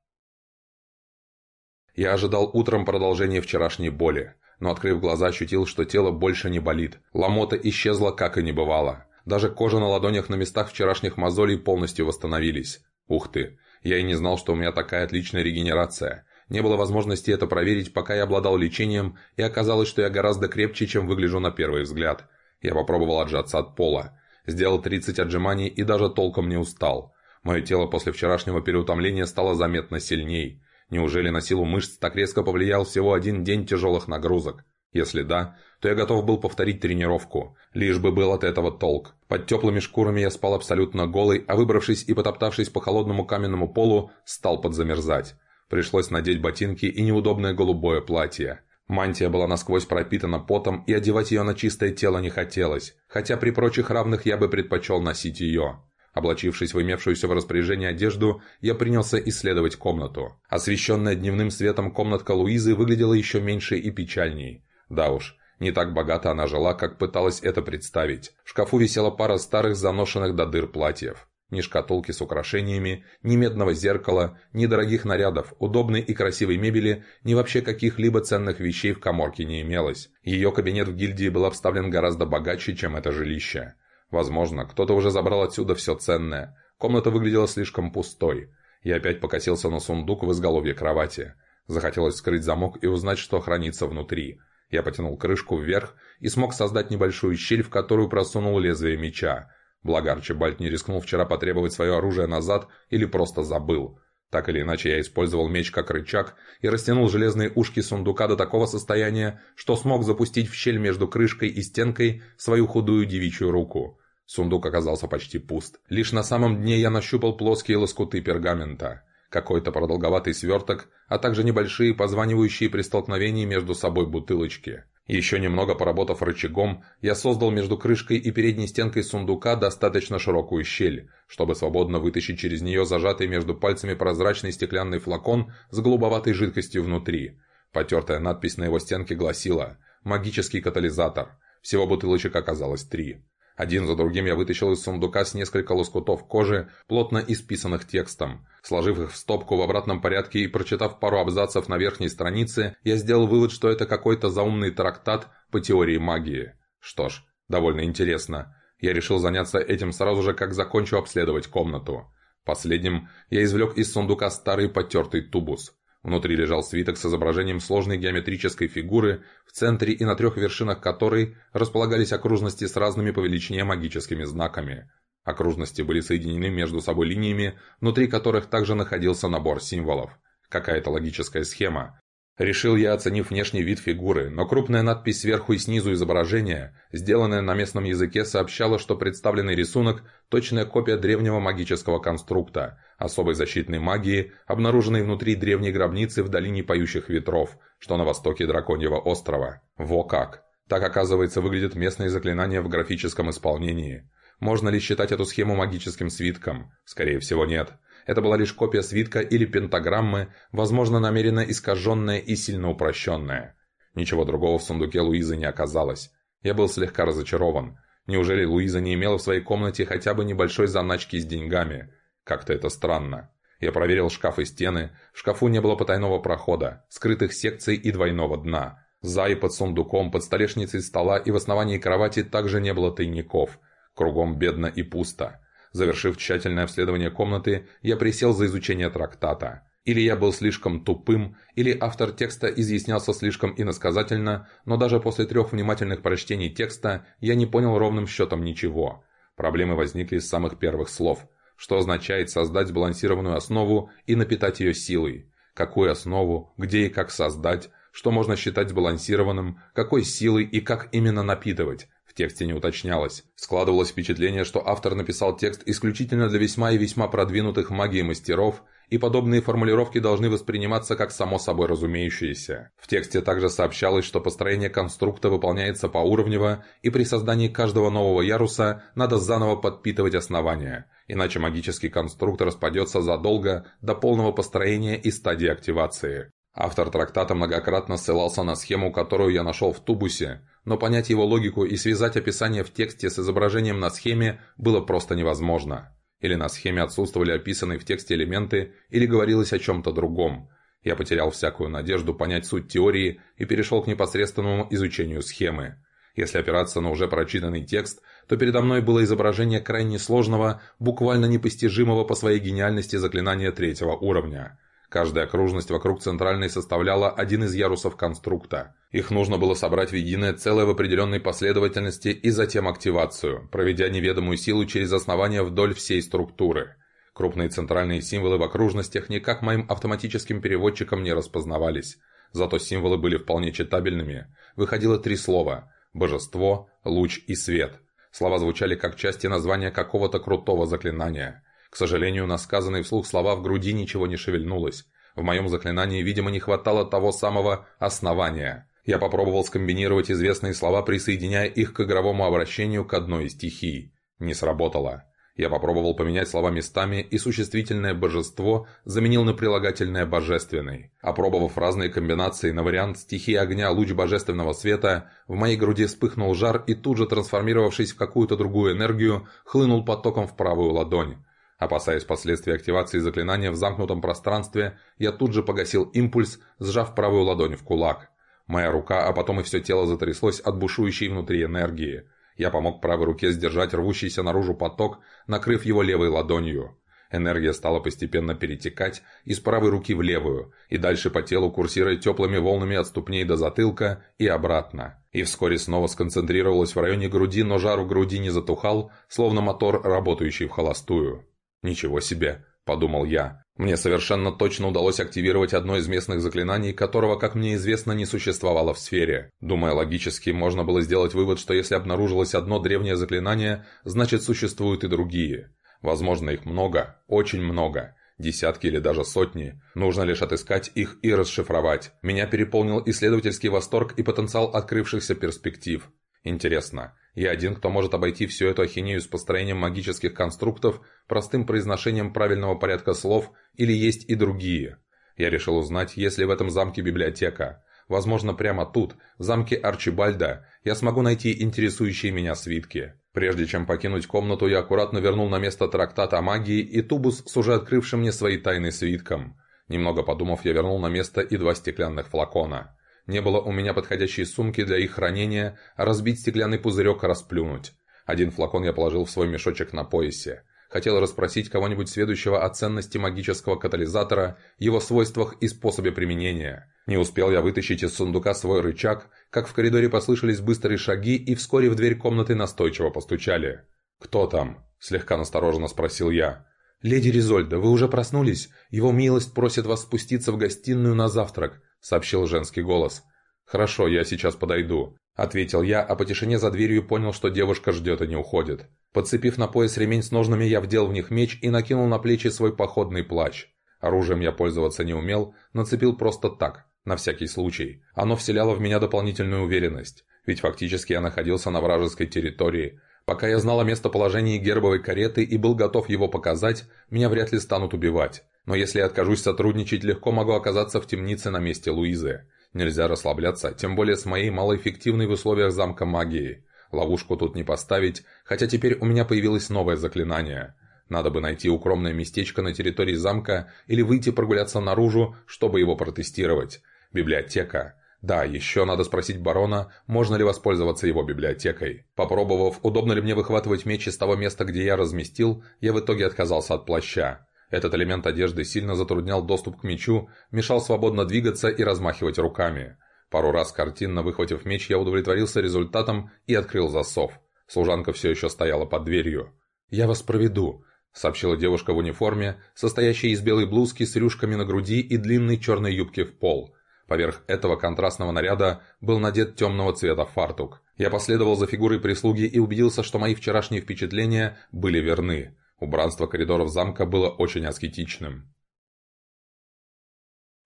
Я ожидал утром продолжения вчерашней боли, но, открыв глаза, ощутил, что тело больше не болит. Ломота исчезла, как и не бывало. Даже кожа на ладонях на местах вчерашних мозолей полностью восстановились. Ух ты, я и не знал, что у меня такая отличная регенерация. Не было возможности это проверить, пока я обладал лечением, и оказалось, что я гораздо крепче, чем выгляжу на первый взгляд. Я попробовал отжаться от пола. Сделал 30 отжиманий и даже толком не устал. Мое тело после вчерашнего переутомления стало заметно сильней. Неужели на силу мышц так резко повлиял всего один день тяжелых нагрузок? Если да, то я готов был повторить тренировку, лишь бы был от этого толк. Под теплыми шкурами я спал абсолютно голый, а выбравшись и потоптавшись по холодному каменному полу, стал подзамерзать. Пришлось надеть ботинки и неудобное голубое платье. Мантия была насквозь пропитана потом, и одевать ее на чистое тело не хотелось, хотя при прочих равных я бы предпочел носить ее. Облачившись в имевшуюся в распоряжении одежду, я принялся исследовать комнату. Освещенная дневным светом комнатка Луизы выглядела еще меньше и печальней. Да уж, не так богато она жила, как пыталась это представить. В шкафу висела пара старых заношенных до дыр платьев. Ни шкатулки с украшениями, ни медного зеркала, ни дорогих нарядов, удобной и красивой мебели, ни вообще каких-либо ценных вещей в коморке не имелось. Ее кабинет в гильдии был обставлен гораздо богаче, чем это жилище. Возможно, кто-то уже забрал отсюда все ценное. Комната выглядела слишком пустой. Я опять покосился на сундук в изголовье кровати. Захотелось скрыть замок и узнать, что хранится внутри. Я потянул крышку вверх и смог создать небольшую щель, в которую просунул лезвие меча. Благо Арчибальд не рискнул вчера потребовать свое оружие назад или просто забыл. Так или иначе, я использовал меч как рычаг и растянул железные ушки сундука до такого состояния, что смог запустить в щель между крышкой и стенкой свою худую девичью руку. Сундук оказался почти пуст. Лишь на самом дне я нащупал плоские лоскуты пергамента. Какой-то продолговатый сверток, а также небольшие, позванивающие при столкновении между собой бутылочки. Еще немного поработав рычагом, я создал между крышкой и передней стенкой сундука достаточно широкую щель, чтобы свободно вытащить через нее зажатый между пальцами прозрачный стеклянный флакон с голубоватой жидкостью внутри. Потертая надпись на его стенке гласила «Магический катализатор». Всего бутылочек оказалось три. Один за другим я вытащил из сундука с несколько лоскутов кожи, плотно исписанных текстом. Сложив их в стопку в обратном порядке и прочитав пару абзацев на верхней странице, я сделал вывод, что это какой-то заумный трактат по теории магии. Что ж, довольно интересно. Я решил заняться этим сразу же, как закончу обследовать комнату. Последним я извлек из сундука старый потертый тубус. Внутри лежал свиток с изображением сложной геометрической фигуры, в центре и на трех вершинах которой располагались окружности с разными по величине магическими знаками. Окружности были соединены между собой линиями, внутри которых также находился набор символов. Какая-то логическая схема. Решил я, оценив внешний вид фигуры, но крупная надпись сверху и снизу изображения, сделанная на местном языке, сообщала, что представленный рисунок – точная копия древнего магического конструкта, особой защитной магии, обнаруженной внутри древней гробницы в долине Поющих Ветров, что на востоке Драконьего острова. Во как! Так, оказывается, выглядят местные заклинания в графическом исполнении. Можно ли считать эту схему магическим свитком? Скорее всего, нет. Это была лишь копия свитка или пентаграммы, возможно, намеренно искаженная и сильно упрощенная. Ничего другого в сундуке Луизы не оказалось. Я был слегка разочарован. Неужели Луиза не имела в своей комнате хотя бы небольшой заначки с деньгами? Как-то это странно. Я проверил шкаф и стены. В шкафу не было потайного прохода, скрытых секций и двойного дна. За и под сундуком, под столешницей стола и в основании кровати также не было тайников. Кругом бедно и пусто. Завершив тщательное обследование комнаты, я присел за изучение трактата. Или я был слишком тупым, или автор текста изъяснялся слишком иносказательно, но даже после трех внимательных прочтений текста я не понял ровным счетом ничего. Проблемы возникли с самых первых слов. Что означает создать сбалансированную основу и напитать ее силой? Какую основу, где и как создать? Что можно считать сбалансированным? Какой силой и как именно напитывать? Тексте не уточнялось. Складывалось впечатление, что автор написал текст исключительно для весьма и весьма продвинутых магии мастеров, и подобные формулировки должны восприниматься как само собой разумеющиеся. В тексте также сообщалось, что построение конструкта выполняется поуровнево, и при создании каждого нового яруса надо заново подпитывать основания, иначе магический конструкт распадется задолго до полного построения и стадии активации. Автор трактата многократно ссылался на схему, которую я нашел в тубусе, но понять его логику и связать описание в тексте с изображением на схеме было просто невозможно. Или на схеме отсутствовали описанные в тексте элементы, или говорилось о чем-то другом. Я потерял всякую надежду понять суть теории и перешел к непосредственному изучению схемы. Если опираться на уже прочитанный текст, то передо мной было изображение крайне сложного, буквально непостижимого по своей гениальности заклинания третьего уровня – Каждая окружность вокруг центральной составляла один из ярусов конструкта. Их нужно было собрать в единое целое в определенной последовательности и затем активацию, проведя неведомую силу через основание вдоль всей структуры. Крупные центральные символы в окружностях никак моим автоматическим переводчиком не распознавались. Зато символы были вполне читабельными. Выходило три слова – «божество», «луч» и «свет». Слова звучали как части названия какого-то крутого заклинания – к сожалению, на сказанные вслух слова в груди ничего не шевельнулось. В моем заклинании, видимо, не хватало того самого основания. Я попробовал скомбинировать известные слова, присоединяя их к игровому обращению к одной из стихий. Не сработало. Я попробовал поменять слова местами, и существительное «божество» заменил на прилагательное «божественный». Опробовав разные комбинации на вариант стихии огня «луч божественного света», в моей груди вспыхнул жар и тут же, трансформировавшись в какую-то другую энергию, хлынул потоком в правую ладонь. Опасаясь последствий активации заклинания в замкнутом пространстве, я тут же погасил импульс, сжав правую ладонь в кулак. Моя рука, а потом и все тело затряслось от бушующей внутри энергии. Я помог правой руке сдержать рвущийся наружу поток, накрыв его левой ладонью. Энергия стала постепенно перетекать из правой руки в левую, и дальше по телу курсируя теплыми волнами от ступней до затылка и обратно. И вскоре снова сконцентрировалась в районе груди, но жар в груди не затухал, словно мотор, работающий в холостую. «Ничего себе!» – подумал я. Мне совершенно точно удалось активировать одно из местных заклинаний, которого, как мне известно, не существовало в сфере. Думая логически, можно было сделать вывод, что если обнаружилось одно древнее заклинание, значит существуют и другие. Возможно, их много, очень много. Десятки или даже сотни. Нужно лишь отыскать их и расшифровать. Меня переполнил исследовательский восторг и потенциал открывшихся перспектив. Интересно, я один, кто может обойти всю эту ахинею с построением магических конструктов, простым произношением правильного порядка слов, или есть и другие? Я решил узнать, есть ли в этом замке библиотека. Возможно, прямо тут, в замке Арчибальда, я смогу найти интересующие меня свитки. Прежде чем покинуть комнату, я аккуратно вернул на место трактат о магии и тубус с уже открывшим мне свои тайны свитком. Немного подумав, я вернул на место и два стеклянных флакона. Не было у меня подходящей сумки для их хранения, разбить стеклянный пузырек расплюнуть. Один флакон я положил в свой мешочек на поясе. Хотел расспросить кого-нибудь следующего о ценности магического катализатора, его свойствах и способе применения. Не успел я вытащить из сундука свой рычаг, как в коридоре послышались быстрые шаги и вскоре в дверь комнаты настойчиво постучали. «Кто там?» – слегка настороженно спросил я. «Леди Ризольда, вы уже проснулись? Его милость просит вас спуститься в гостиную на завтрак», – сообщил женский голос. «Хорошо, я сейчас подойду», – ответил я, а по тишине за дверью понял, что девушка ждет и не уходит. Подцепив на пояс ремень с ножнами, я вдел в них меч и накинул на плечи свой походный плащ. Оружием я пользоваться не умел, нацепил просто так, на всякий случай. Оно вселяло в меня дополнительную уверенность, ведь фактически я находился на вражеской территории. Пока я знал о местоположении гербовой кареты и был готов его показать, меня вряд ли станут убивать. Но если я откажусь сотрудничать, легко могу оказаться в темнице на месте Луизы. Нельзя расслабляться, тем более с моей малоэффективной в условиях замка магии. Ловушку тут не поставить, хотя теперь у меня появилось новое заклинание. Надо бы найти укромное местечко на территории замка или выйти прогуляться наружу, чтобы его протестировать. Библиотека. Да, еще надо спросить барона, можно ли воспользоваться его библиотекой. Попробовав, удобно ли мне выхватывать меч из того места, где я разместил, я в итоге отказался от плаща. Этот элемент одежды сильно затруднял доступ к мечу, мешал свободно двигаться и размахивать руками. Пару раз картинно выхватив меч, я удовлетворился результатом и открыл засов. Служанка все еще стояла под дверью. «Я вас проведу», — сообщила девушка в униформе, состоящей из белой блузки с рюшками на груди и длинной черной юбки в пол. Поверх этого контрастного наряда был надет темного цвета фартук. Я последовал за фигурой прислуги и убедился, что мои вчерашние впечатления были верны. Убранство коридоров замка было очень аскетичным.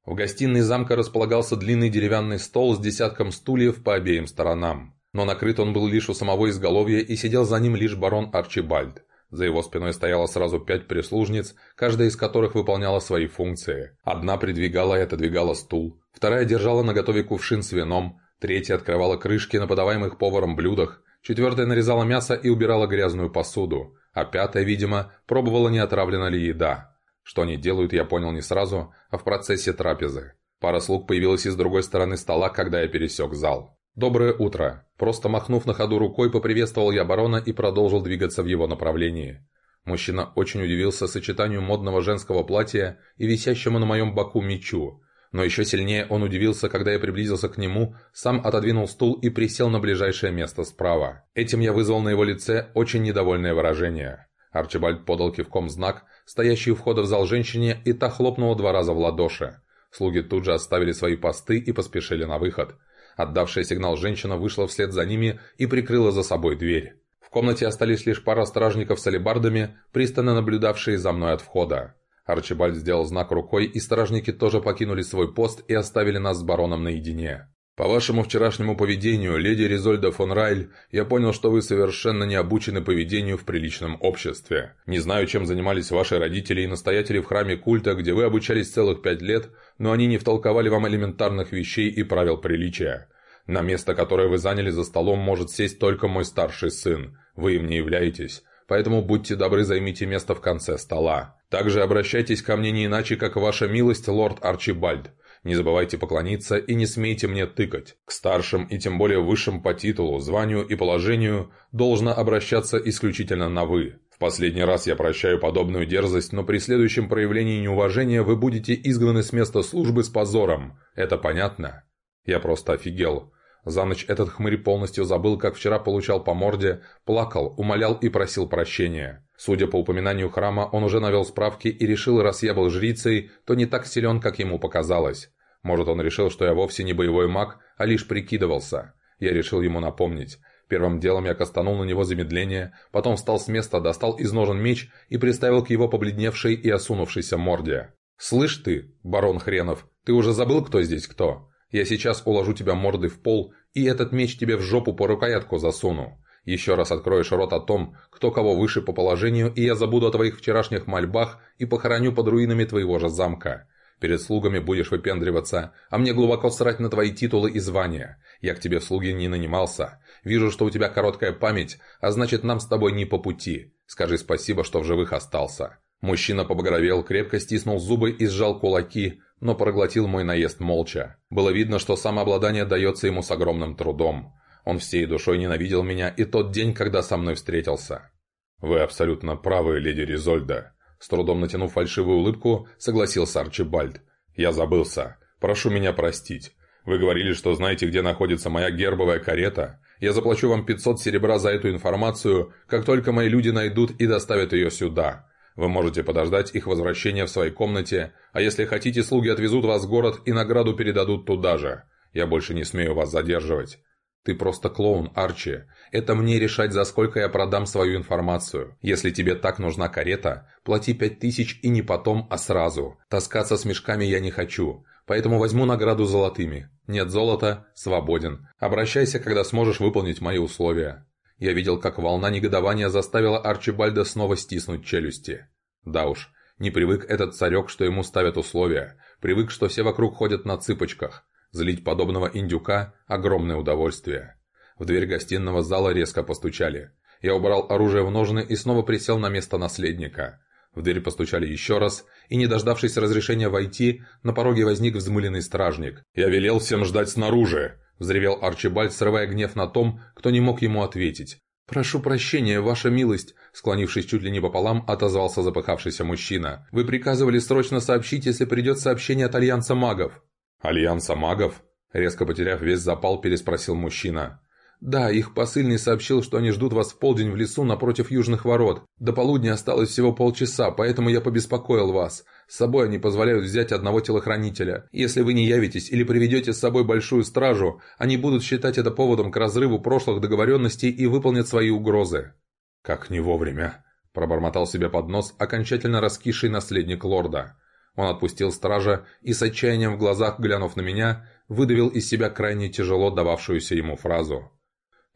В гостиной замка располагался длинный деревянный стол с десятком стульев по обеим сторонам. Но накрыт он был лишь у самого изголовья и сидел за ним лишь барон Арчибальд. За его спиной стояло сразу пять прислужниц, каждая из которых выполняла свои функции. Одна придвигала и отодвигала стул, вторая держала наготове кувшин с вином, третья открывала крышки на подаваемых поваром блюдах, четвертая нарезала мясо и убирала грязную посуду, а пятая, видимо, пробовала, не отравлена ли еда. Что они делают, я понял не сразу, а в процессе трапезы. Пара слуг появилась и с другой стороны стола, когда я пересек зал. «Доброе утро!» Просто махнув на ходу рукой, поприветствовал я барона и продолжил двигаться в его направлении. Мужчина очень удивился сочетанию модного женского платья и висящему на моем боку мечу. Но еще сильнее он удивился, когда я приблизился к нему, сам отодвинул стул и присел на ближайшее место справа. Этим я вызвал на его лице очень недовольное выражение. Арчибальд подал кивком знак, стоящий у входа в зал женщине, и та хлопнула два раза в ладоши. Слуги тут же оставили свои посты и поспешили на выход. Отдавшая сигнал женщина вышла вслед за ними и прикрыла за собой дверь. В комнате остались лишь пара стражников с алебардами, пристально наблюдавшие за мной от входа. Арчибальд сделал знак рукой, и стражники тоже покинули свой пост и оставили нас с бароном наедине. По вашему вчерашнему поведению, леди Ризольда фон Райль, я понял, что вы совершенно не обучены поведению в приличном обществе. Не знаю, чем занимались ваши родители и настоятели в храме культа, где вы обучались целых пять лет, но они не втолковали вам элементарных вещей и правил приличия. На место, которое вы заняли за столом, может сесть только мой старший сын. Вы им не являетесь. Поэтому будьте добры, займите место в конце стола. Также обращайтесь ко мне не иначе, как ваша милость, лорд Арчибальд. Не забывайте поклониться и не смейте мне тыкать. К старшим и тем более высшим по титулу, званию и положению должно обращаться исключительно на «вы». В последний раз я прощаю подобную дерзость, но при следующем проявлении неуважения вы будете изгнаны с места службы с позором. Это понятно? Я просто офигел. За ночь этот хмырь полностью забыл, как вчера получал по морде, плакал, умолял и просил прощения. Судя по упоминанию храма, он уже навел справки и решил, раз я был жрицей, то не так силен, как ему показалось. Может, он решил, что я вовсе не боевой маг, а лишь прикидывался. Я решил ему напомнить. Первым делом я кастанул на него замедление, потом встал с места, достал из ножен меч и приставил к его побледневшей и осунувшейся морде. «Слышь ты, барон Хренов, ты уже забыл, кто здесь кто? Я сейчас уложу тебя мордой в пол, и этот меч тебе в жопу по рукоятку засуну. Еще раз откроешь рот о том, кто кого выше по положению, и я забуду о твоих вчерашних мольбах и похороню под руинами твоего же замка. Перед слугами будешь выпендриваться, а мне глубоко срать на твои титулы и звания. Я к тебе в слуги не нанимался. Вижу, что у тебя короткая память, а значит нам с тобой не по пути. Скажи спасибо, что в живых остался». Мужчина побагровел, крепко стиснул зубы и сжал кулаки, но проглотил мой наезд молча. Было видно, что самообладание дается ему с огромным трудом. Он всей душой ненавидел меня и тот день, когда со мной встретился. «Вы абсолютно правы, леди Ризольда», с трудом натянув фальшивую улыбку, согласился Арчибальд. «Я забылся. Прошу меня простить. Вы говорили, что знаете, где находится моя гербовая карета. Я заплачу вам 500 серебра за эту информацию, как только мои люди найдут и доставят ее сюда. Вы можете подождать их возвращения в своей комнате, а если хотите, слуги отвезут вас в город и награду передадут туда же. Я больше не смею вас задерживать. «Ты просто клоун, Арчи. Это мне решать, за сколько я продам свою информацию. Если тебе так нужна карета, плати пять тысяч и не потом, а сразу. Таскаться с мешками я не хочу, поэтому возьму награду золотыми. Нет золота – свободен. Обращайся, когда сможешь выполнить мои условия». Я видел, как волна негодования заставила Арчибальда снова стиснуть челюсти. Да уж, не привык этот царек, что ему ставят условия. Привык, что все вокруг ходят на цыпочках. Злить подобного индюка – огромное удовольствие. В дверь гостиного зала резко постучали. Я убрал оружие в ножны и снова присел на место наследника. В дверь постучали еще раз, и, не дождавшись разрешения войти, на пороге возник взмыленный стражник. «Я велел всем ждать снаружи!» – взревел Арчибальд, срывая гнев на том, кто не мог ему ответить. «Прошу прощения, ваша милость», — склонившись чуть ли не пополам, отозвался запыхавшийся мужчина. «Вы приказывали срочно сообщить, если придет сообщение от Альянса магов». «Альянса магов?» Резко потеряв весь запал, переспросил мужчина. «Да, их посыльный сообщил, что они ждут вас в полдень в лесу напротив южных ворот. До полудня осталось всего полчаса, поэтому я побеспокоил вас. С собой они позволяют взять одного телохранителя. Если вы не явитесь или приведете с собой большую стражу, они будут считать это поводом к разрыву прошлых договоренностей и выполнят свои угрозы». «Как не вовремя», – пробормотал себе под нос окончательно раскисший наследник лорда. Он отпустил стража и с отчаянием в глазах, глянув на меня, выдавил из себя крайне тяжело дававшуюся ему фразу.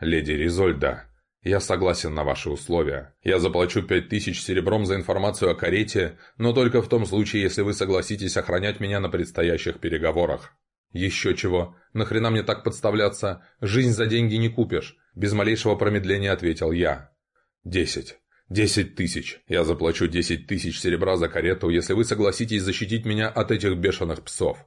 «Леди Ризольда, я согласен на ваши условия. Я заплачу пять тысяч серебром за информацию о карете, но только в том случае, если вы согласитесь охранять меня на предстоящих переговорах». «Еще чего? Нахрена мне так подставляться? Жизнь за деньги не купишь», – без малейшего промедления ответил я. «Десять. «Десять тысяч. Я заплачу десять тысяч серебра за карету, если вы согласитесь защитить меня от этих бешеных псов.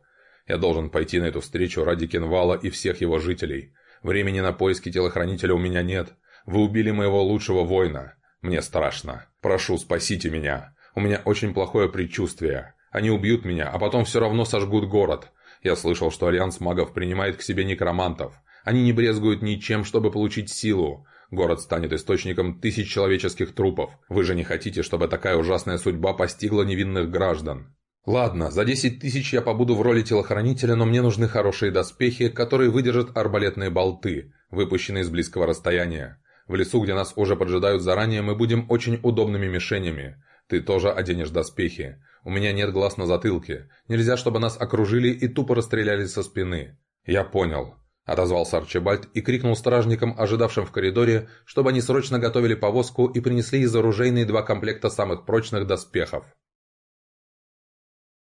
Я должен пойти на эту встречу ради Кенвала и всех его жителей. Времени на поиски телохранителя у меня нет. Вы убили моего лучшего воина. Мне страшно. Прошу, спасите меня. У меня очень плохое предчувствие. Они убьют меня, а потом все равно сожгут город. Я слышал, что Альянс магов принимает к себе некромантов. Они не брезгуют ничем, чтобы получить силу. Город станет источником тысяч человеческих трупов. Вы же не хотите, чтобы такая ужасная судьба постигла невинных граждан. Ладно, за 10 тысяч я побуду в роли телохранителя, но мне нужны хорошие доспехи, которые выдержат арбалетные болты, выпущенные с близкого расстояния. В лесу, где нас уже поджидают заранее, мы будем очень удобными мишенями. Ты тоже оденешь доспехи. У меня нет глаз на затылке. Нельзя, чтобы нас окружили и тупо расстреляли со спины. Я понял отозвался Арчибальд и крикнул стражникам, ожидавшим в коридоре, чтобы они срочно готовили повозку и принесли из оружейной два комплекта самых прочных доспехов.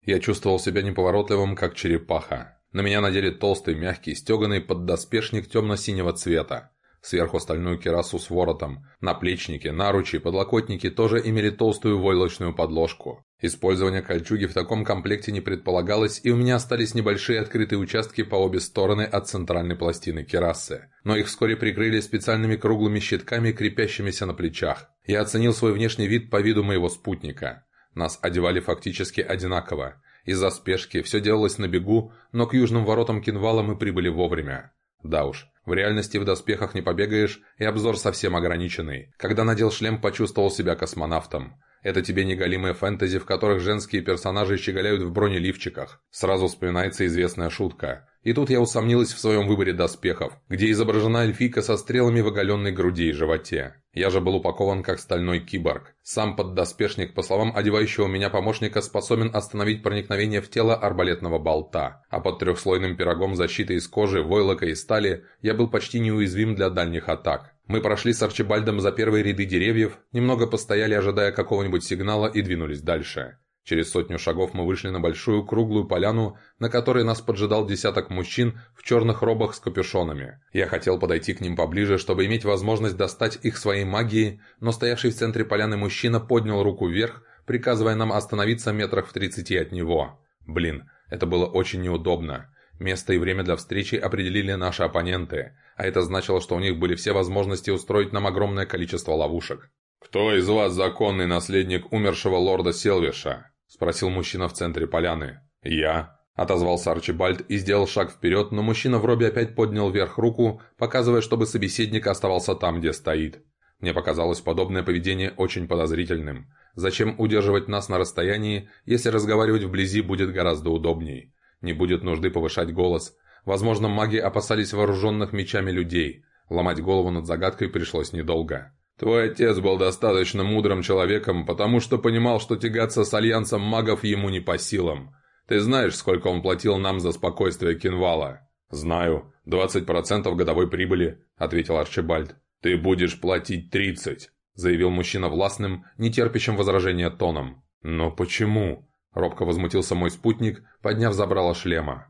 Я чувствовал себя неповоротливым, как черепаха. На меня надели толстый, мягкий, стеганый поддоспешник темно-синего цвета. Сверху стальную керасу с воротом. Наплечники, наручи, подлокотники тоже имели толстую войлочную подложку. Использование кольчуги в таком комплекте не предполагалось, и у меня остались небольшие открытые участки по обе стороны от центральной пластины керасы. Но их вскоре прикрыли специальными круглыми щитками, крепящимися на плечах. Я оценил свой внешний вид по виду моего спутника. Нас одевали фактически одинаково. Из-за спешки все делалось на бегу, но к южным воротам Кинвала мы прибыли вовремя. Да уж, в реальности в доспехах не побегаешь, и обзор совсем ограниченный. Когда надел шлем, почувствовал себя космонавтом. Это тебе не голимые фэнтези, в которых женские персонажи щеголяют в бронеливчиках. Сразу вспоминается известная шутка. И тут я усомнилась в своем выборе доспехов, где изображена эльфийка со стрелами в оголенной груди и животе. Я же был упакован как стальной киборг. Сам поддоспешник, по словам одевающего меня помощника, способен остановить проникновение в тело арбалетного болта. А под трехслойным пирогом защиты из кожи, войлока и стали я был почти неуязвим для дальних атак. Мы прошли с Арчибальдом за первые ряды деревьев, немного постояли, ожидая какого-нибудь сигнала, и двинулись дальше. Через сотню шагов мы вышли на большую круглую поляну, на которой нас поджидал десяток мужчин в черных робах с капюшонами. Я хотел подойти к ним поближе, чтобы иметь возможность достать их своей магией, но стоявший в центре поляны мужчина поднял руку вверх, приказывая нам остановиться метрах в тридцати от него. Блин, Это было очень неудобно. Место и время для встречи определили наши оппоненты, а это значило, что у них были все возможности устроить нам огромное количество ловушек. «Кто из вас законный наследник умершего лорда Селвиша?» – спросил мужчина в центре поляны. «Я», – отозвался Арчибальд и сделал шаг вперед, но мужчина в робе опять поднял вверх руку, показывая, чтобы собеседник оставался там, где стоит. Мне показалось подобное поведение очень подозрительным. Зачем удерживать нас на расстоянии, если разговаривать вблизи будет гораздо удобней? Не будет нужды повышать голос. Возможно, маги опасались вооруженных мечами людей. Ломать голову над загадкой пришлось недолго. «Твой отец был достаточно мудрым человеком, потому что понимал, что тягаться с альянсом магов ему не по силам. Ты знаешь, сколько он платил нам за спокойствие Кинвала?» «Знаю. 20% годовой прибыли», — ответил Арчибальд. «Ты будешь платить 30», — заявил мужчина властным, нетерпящим возражения тоном. «Но почему?» — робко возмутился мой спутник, подняв забрало шлема.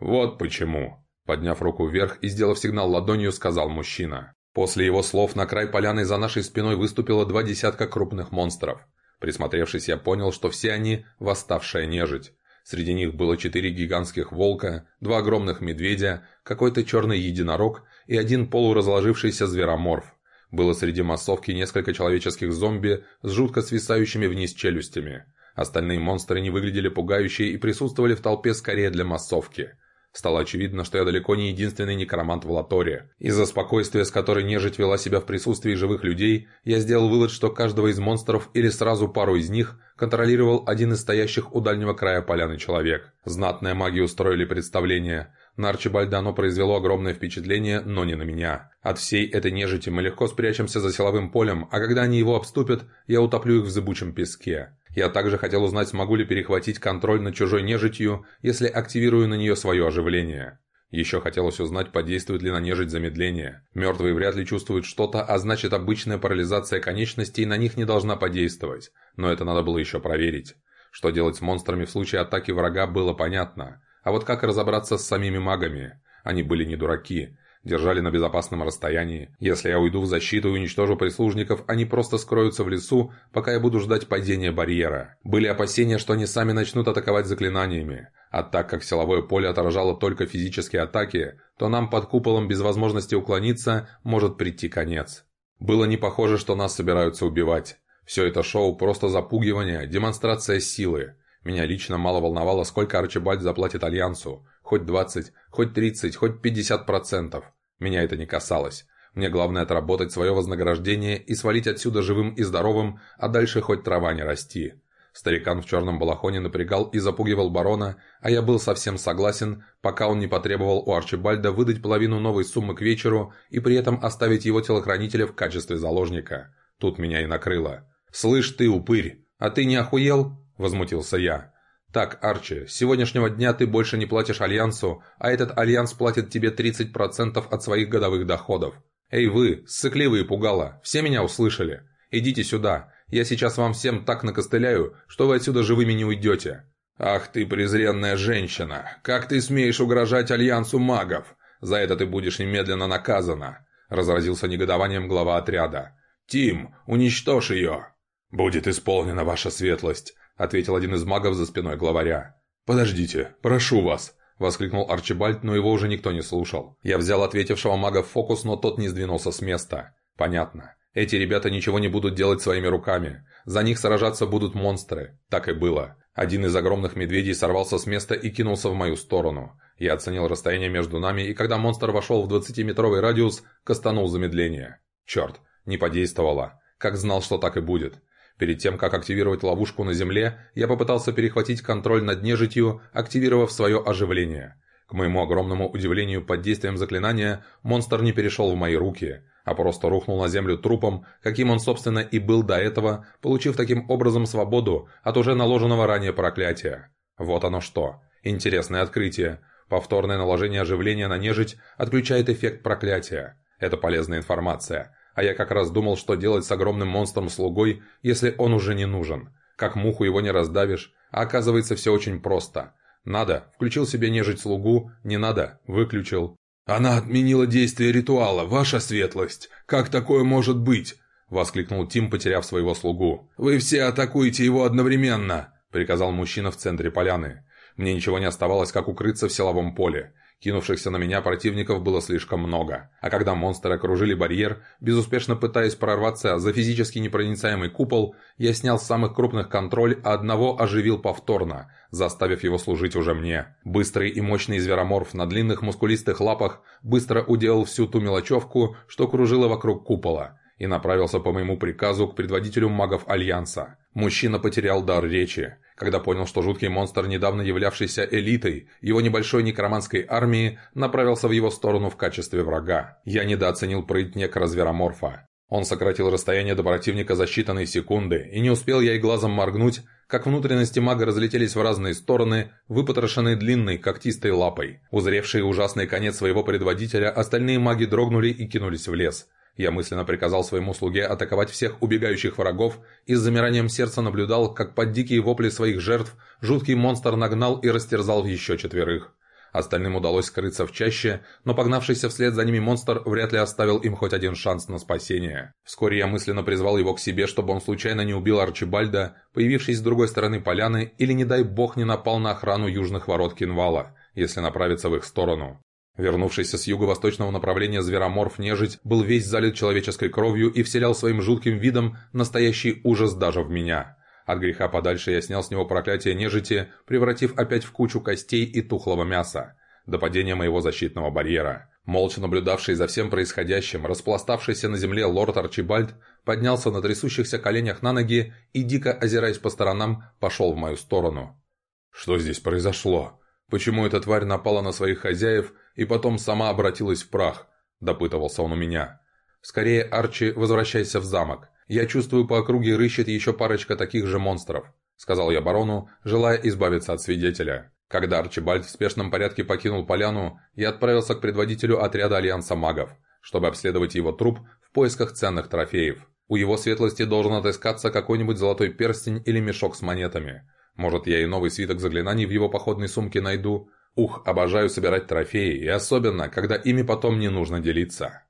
«Вот почему», — подняв руку вверх и сделав сигнал ладонью, сказал мужчина. После его слов на край поляны за нашей спиной выступило два десятка крупных монстров. Присмотревшись, я понял, что все они – восставшая нежить. Среди них было четыре гигантских волка, два огромных медведя, какой-то черный единорог и один полуразложившийся звероморф. Было среди массовки несколько человеческих зомби с жутко свисающими вниз челюстями. Остальные монстры не выглядели пугающе и присутствовали в толпе скорее для массовки. Стало очевидно, что я далеко не единственный некромант в Латоре. Из-за спокойствия, с которой нежить вела себя в присутствии живых людей, я сделал вывод, что каждого из монстров или сразу пару из них контролировал один из стоящих у дальнего края поляны человек. Знатные маги устроили представление. На Арчибальда произвело огромное впечатление, но не на меня. От всей этой нежити мы легко спрячемся за силовым полем, а когда они его обступят, я утоплю их в зыбучем песке. Я также хотел узнать, смогу ли перехватить контроль над чужой нежитью, если активирую на нее свое оживление. Еще хотелось узнать, подействует ли на нежить замедление. Мертвые вряд ли чувствуют что-то, а значит обычная парализация конечностей на них не должна подействовать. Но это надо было еще проверить. Что делать с монстрами в случае атаки врага было понятно. А вот как разобраться с самими магами? Они были не дураки держали на безопасном расстоянии. Если я уйду в защиту и уничтожу прислужников, они просто скроются в лесу, пока я буду ждать падения барьера. Были опасения, что они сами начнут атаковать заклинаниями. А так как силовое поле отражало только физические атаки, то нам под куполом без возможности уклониться может прийти конец. Было не похоже, что нас собираются убивать. Все это шоу просто запугивание, демонстрация силы. Меня лично мало волновало, сколько Арчибальд заплатит Альянсу. Хоть 20, хоть 30, хоть 50%. Меня это не касалось. Мне главное отработать свое вознаграждение и свалить отсюда живым и здоровым, а дальше хоть трава не расти. Старикан в черном балахоне напрягал и запугивал барона, а я был совсем согласен, пока он не потребовал у Арчибальда выдать половину новой суммы к вечеру и при этом оставить его телохранителя в качестве заложника. Тут меня и накрыло. «Слышь ты, упырь, а ты не охуел?» – возмутился я. «Так, Арчи, с сегодняшнего дня ты больше не платишь Альянсу, а этот Альянс платит тебе 30% от своих годовых доходов. Эй вы, ссыкливые пугала, все меня услышали? Идите сюда, я сейчас вам всем так накостыляю, что вы отсюда живыми не уйдете». «Ах ты, презренная женщина! Как ты смеешь угрожать Альянсу магов? За это ты будешь немедленно наказана!» Разразился негодованием глава отряда. «Тим, уничтожь ее!» «Будет исполнена ваша светлость!» — ответил один из магов за спиной главаря. «Подождите, прошу вас!» — воскликнул Арчибальд, но его уже никто не слушал. Я взял ответившего мага в фокус, но тот не сдвинулся с места. «Понятно. Эти ребята ничего не будут делать своими руками. За них сражаться будут монстры. Так и было. Один из огромных медведей сорвался с места и кинулся в мою сторону. Я оценил расстояние между нами, и когда монстр вошел в 20-метровый радиус, кастанул замедление. Черт, не подействовало. Как знал, что так и будет. Перед тем, как активировать ловушку на земле, я попытался перехватить контроль над нежитью, активировав свое оживление. К моему огромному удивлению, под действием заклинания, монстр не перешел в мои руки, а просто рухнул на землю трупом, каким он, собственно, и был до этого, получив таким образом свободу от уже наложенного ранее проклятия. Вот оно что. Интересное открытие. Повторное наложение оживления на нежить отключает эффект проклятия. Это полезная информация. А я как раз думал, что делать с огромным монстром-слугой, если он уже не нужен. Как муху его не раздавишь. А оказывается, все очень просто. Надо, включил себе нежить слугу, не надо, выключил. «Она отменила действие ритуала, ваша светлость! Как такое может быть?» — воскликнул Тим, потеряв своего слугу. «Вы все атакуете его одновременно!» — приказал мужчина в центре поляны. Мне ничего не оставалось, как укрыться в силовом поле. Кинувшихся на меня противников было слишком много. А когда монстры окружили барьер, безуспешно пытаясь прорваться за физически непроницаемый купол, я снял с самых крупных контроль, а одного оживил повторно, заставив его служить уже мне. Быстрый и мощный звероморф на длинных мускулистых лапах быстро уделал всю ту мелочевку, что кружила вокруг купола и направился по моему приказу к предводителю магов Альянса. Мужчина потерял дар речи. Когда понял, что жуткий монстр, недавно являвшийся элитой его небольшой некроманской армии, направился в его сторону в качестве врага. Я недооценил прыть некрозвероморфа. Он сократил расстояние до противника за считанные секунды, и не успел я и глазом моргнуть, как внутренности мага разлетелись в разные стороны, выпотрошенные длинной когтистой лапой. Узревшие ужасный конец своего предводителя, остальные маги дрогнули и кинулись в лес. Я мысленно приказал своему слуге атаковать всех убегающих врагов и с замиранием сердца наблюдал, как под дикие вопли своих жертв жуткий монстр нагнал и растерзал еще четверых. Остальным удалось скрыться в чаще, но погнавшийся вслед за ними монстр вряд ли оставил им хоть один шанс на спасение. Вскоре я мысленно призвал его к себе, чтобы он случайно не убил Арчибальда, появившись с другой стороны поляны, или, не дай бог, не напал на охрану южных ворот Кинвала, если направиться в их сторону. Вернувшийся с юго-восточного направления звероморф-нежить был весь залит человеческой кровью и вселял своим жутким видом настоящий ужас даже в меня. От греха подальше я снял с него проклятие нежити, превратив опять в кучу костей и тухлого мяса. До падения моего защитного барьера. Молча наблюдавший за всем происходящим, распластавшийся на земле лорд Арчибальд поднялся на трясущихся коленях на ноги и, дико озираясь по сторонам, пошел в мою сторону. «Что здесь произошло? Почему эта тварь напала на своих хозяев и потом сама обратилась в прах», – допытывался он у меня. «Скорее, Арчи, возвращайся в замок. Я чувствую, по округе рыщет еще парочка таких же монстров», – сказал я барону, желая избавиться от свидетеля. Когда Арчибальд в спешном порядке покинул поляну, я отправился к предводителю отряда Альянса магов, чтобы обследовать его труп в поисках ценных трофеев. У его светлости должен отыскаться какой-нибудь золотой перстень или мешок с монетами. Может, я и новый свиток заклинаний в его походной сумке найду – Ух, обожаю собирать трофеи, и особенно, когда ими потом не нужно делиться.